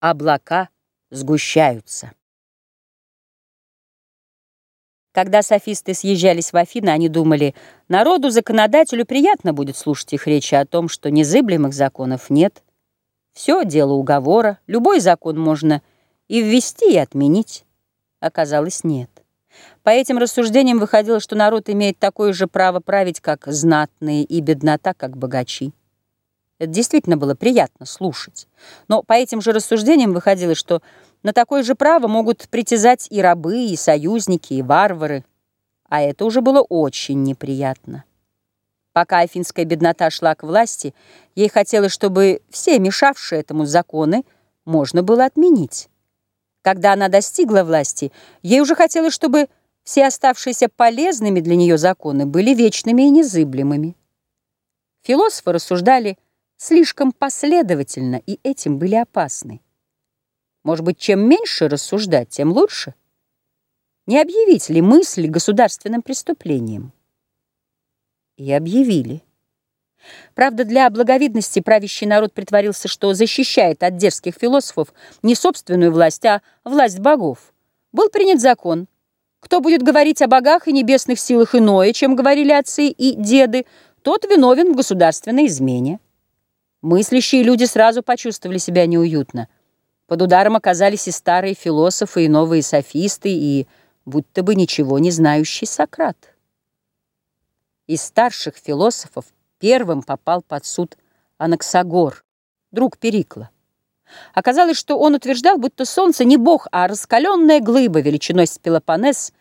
Облака сгущаются. Когда софисты съезжались в Афины, они думали, народу, законодателю приятно будет слушать их речи о том, что незыблемых законов нет. Все дело уговора, любой закон можно и ввести, и отменить. Оказалось, нет. По этим рассуждениям выходило, что народ имеет такое же право править, как знатные, и беднота, как богачи. Это действительно было приятно слушать. Но по этим же рассуждениям выходило, что на такое же право могут притязать и рабы, и союзники, и варвары. А это уже было очень неприятно. Пока афинская беднота шла к власти, ей хотелось, чтобы все мешавшие этому законы можно было отменить. Когда она достигла власти, ей уже хотелось, чтобы все оставшиеся полезными для нее законы были вечными и незыблемыми. Философы рассуждали слишком последовательно, и этим были опасны. Может быть, чем меньше рассуждать, тем лучше? Не объявить ли мысль государственным преступлением? И объявили. Правда, для благовидности правящий народ притворился, что защищает от дерзких философов не собственную власть, а власть богов. Был принят закон. Кто будет говорить о богах и небесных силах иное, чем говорили отцы и деды, тот виновен в государственной измене. Мыслящие люди сразу почувствовали себя неуютно. Под ударом оказались и старые философы, и новые софисты, и будто бы ничего не знающий Сократ. Из старших философов первым попал под суд Анаксагор, друг Перикла. Оказалось, что он утверждал, будто солнце не бог, а раскаленная глыба величиной с Пелопонес,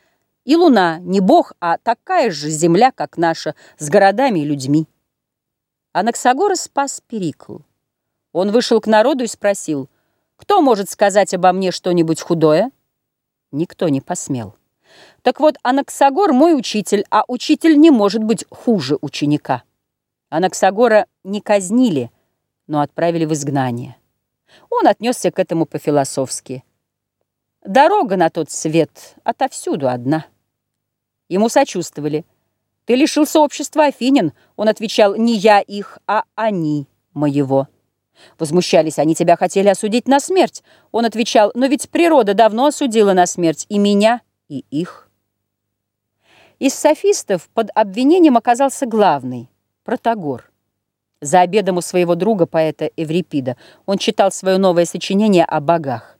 и луна не бог, а такая же земля, как наша, с городами и людьми. Анаксагора спас Перикл. Он вышел к народу и спросил, «Кто может сказать обо мне что-нибудь худое?» Никто не посмел. Так вот, Анаксагор мой учитель, а учитель не может быть хуже ученика. Анаксагора не казнили, но отправили в изгнание. Он отнесся к этому по-философски. Дорога на тот свет отовсюду одна. Ему сочувствовали – ты лишился общества Афинин. Он отвечал, не я их, а они моего. Возмущались, они тебя хотели осудить на смерть. Он отвечал, но ведь природа давно осудила на смерть и меня, и их. Из софистов под обвинением оказался главный, Протагор. За обедом у своего друга, поэта Эврипида, он читал свое новое сочинение о богах.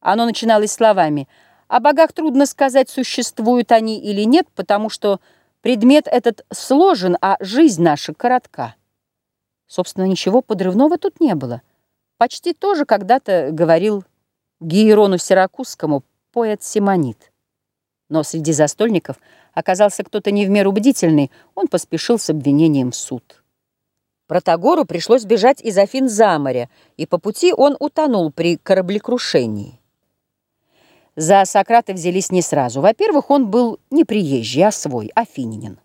Оно начиналось словами «О богах трудно сказать, существуют они или нет, потому что Предмет этот сложен, а жизнь наша коротка. Собственно, ничего подрывного тут не было. Почти тоже когда-то говорил Гиерону Сиракузскому поэт Симонит. Но среди застольников оказался кто-то не в меру бдительный, он поспешил с обвинением в суд. Протагору пришлось бежать из Афин за море, и по пути он утонул при кораблекрушении. За Сократа взялись не сразу. Во-первых, он был не приезжий, а свой, афининин.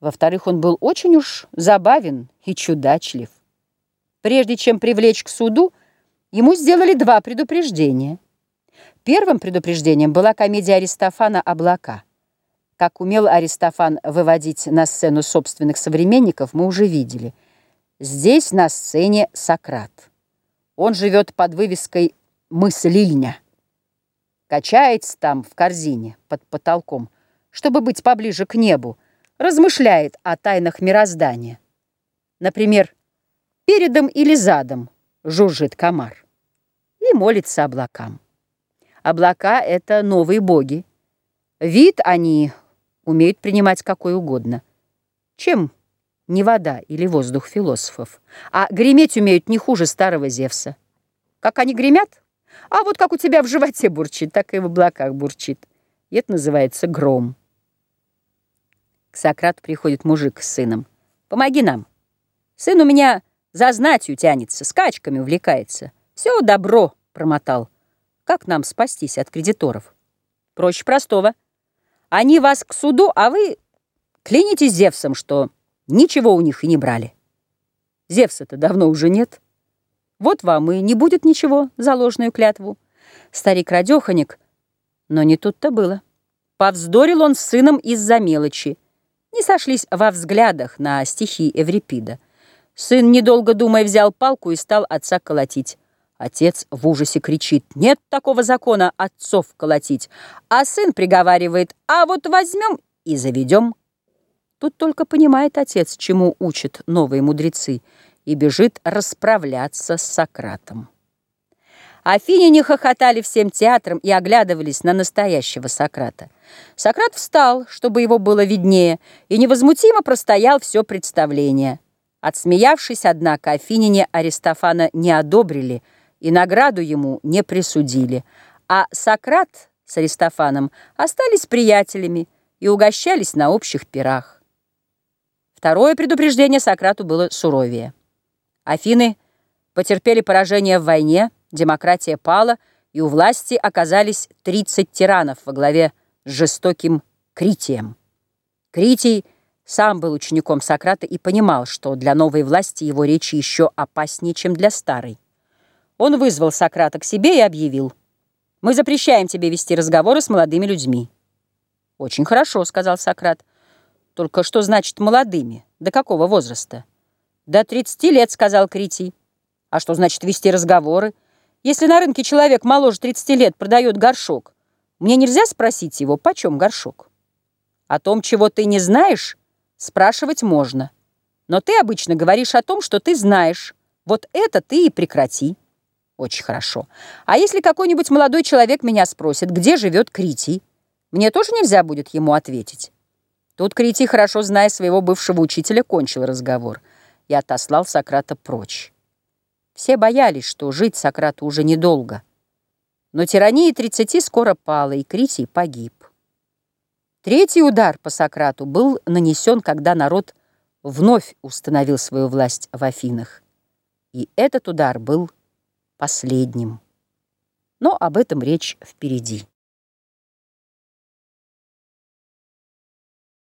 Во-вторых, он был очень уж забавен и чудачлив. Прежде чем привлечь к суду, ему сделали два предупреждения. Первым предупреждением была комедия Аристофана «Облака». Как умел Аристофан выводить на сцену собственных современников, мы уже видели. Здесь на сцене Сократ. Он живет под вывеской «Мыслильня» качается там в корзине под потолком, чтобы быть поближе к небу, размышляет о тайнах мироздания. Например, передом или задом жужжит комар и молится облакам. Облака — это новые боги. Вид они умеют принимать какой угодно. Чем не вода или воздух философов, а греметь умеют не хуже старого Зевса. Как они гремят? А вот как у тебя в животе бурчит, так и в облаках бурчит. И это называется гром. К Сократу приходит мужик с сыном. «Помоги нам. Сын у меня за знатью тянется, скачками увлекается. Все добро промотал. Как нам спастись от кредиторов? Проще простого. Они вас к суду, а вы клянитесь Зевсом, что ничего у них и не брали. Зевса-то давно уже нет». Вот вам и не будет ничего за ложную клятву. Старик-радеханик, но не тут-то было. Повздорил он с сыном из-за мелочи. Не сошлись во взглядах на стихи Эврипида. Сын, недолго думая, взял палку и стал отца колотить. Отец в ужасе кричит, нет такого закона отцов колотить, а сын приговаривает, а вот возьмем и заведем. Тут только понимает отец, чему учат новые мудрецы, и бежит расправляться с Сократом. Афиняне хохотали всем театром и оглядывались на настоящего Сократа. Сократ встал, чтобы его было виднее, и невозмутимо простоял все представление. Отсмеявшись, однако, афиняне Аристофана не одобрили и награду ему не присудили, а Сократ с Аристофаном остались приятелями и угощались на общих пирах. Второе предупреждение Сократу было суровее. Афины потерпели поражение в войне, демократия пала, и у власти оказались 30 тиранов во главе с жестоким Критием. Критий сам был учеником Сократа и понимал, что для новой власти его речи еще опаснее, чем для старой. Он вызвал Сократа к себе и объявил, «Мы запрещаем тебе вести разговоры с молодыми людьми». «Очень хорошо», — сказал Сократ. «Только что значит молодыми? До какого возраста?» «До 30 лет», — сказал Критий. «А что значит вести разговоры?» Если на рынке человек моложе 30 лет продает горшок, мне нельзя спросить его, почем горшок? О том, чего ты не знаешь, спрашивать можно. Но ты обычно говоришь о том, что ты знаешь. Вот это ты и прекрати. Очень хорошо. А если какой-нибудь молодой человек меня спросит, где живет Критий, мне тоже нельзя будет ему ответить. Тут Критий, хорошо зная своего бывшего учителя, кончил разговор и отослал Сократа прочь. Все боялись, что жить Сократу уже недолго. Но тирания тридцати скоро пала, и Критий погиб. Третий удар по Сократу был нанесен, когда народ вновь установил свою власть в Афинах. И этот удар был последним. Но об этом речь впереди.